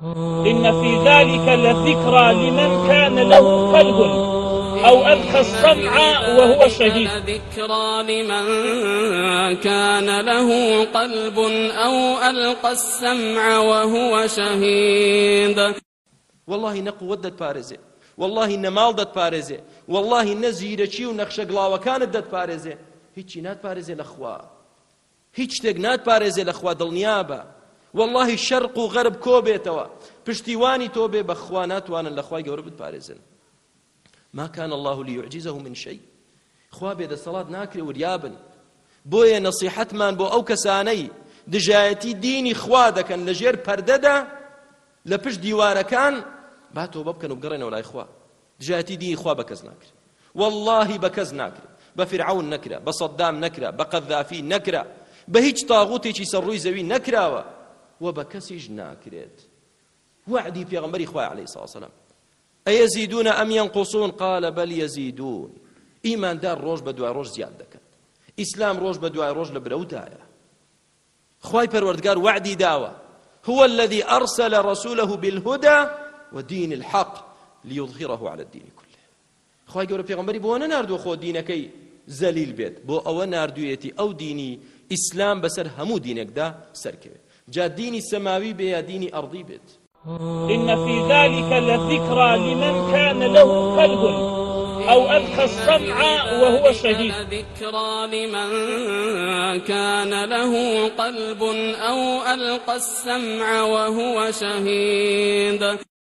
إن في ذلك لذكرى لمن كان له قلب أو ألقى السمع وهو شهيد ذكرى لمن كان له قلب أو ألقى السمع وهو شهيد والله نقوة دت بارزة والله نمال دت بارزة والله نزيرة ونقشة قلاوة كانت دت بارزة هيتشي نات بارزة لخوا هيتش تقنات بارزة لخوا دلنيابة واللهی شەرق و غەرب کۆ بێتەوە پشتیوانی تۆ بێ بەخوا ناتوانن لەخوای گەورە بتپارێزن ما كان الله ليعجزه من شيء خوا بێ دەسەڵات ناکرێ وریابن بۆیە نەسیحەتمان بۆ ئەو کەسانەی دژایەتی دینی خوا دەکەن لەژێر پەردەدا لە پشت دیوارەکان با تۆ بەبکەن و بگەڕێنەوە لای خوا دژایەتی دینی خوا بەکەس ناکرێت واللهی بەکەس ناکرێت بە فرعون نەکرا بە سەدام نەکرا بە قەذافی نەکرا بە هیچ تاغوتێکی سەرڕووی زەوی نەکراوە و بە کەسیش ناکرێت وعدی پێغمبەری خوای علیه ساسەلم ئەیەزیدونە ئەم ینقوسون قالە بەل یەزیدون ئیماندار ڕۆژ بە دوای ڕۆژ زیاد دەکات ئیسلام ڕۆژ بە دوای ڕۆژ لە برەوتایە خوای پەروەردگار وعدی داوە هو الذي أرسل رسوله بالهدى ودين الحق ليظهره على الدين كله خوای گەورە پێغمبەری بۆ نەناردووە خۆ دینەکەی زەلیل بێت بۆ ئەوە نردویەتی ئەو دینی ئیسلام بەسەر هەموو دینێکدا سەرکەوێت جا دینی سەماوی بێ یا دینی ئەڕدی بێت إن في ذلك لذكرى لمن كان له قلب أو ألقى السمع وهو شهيد لذكرى لمن كان له قلب أو ألقى السمع وهو شهيد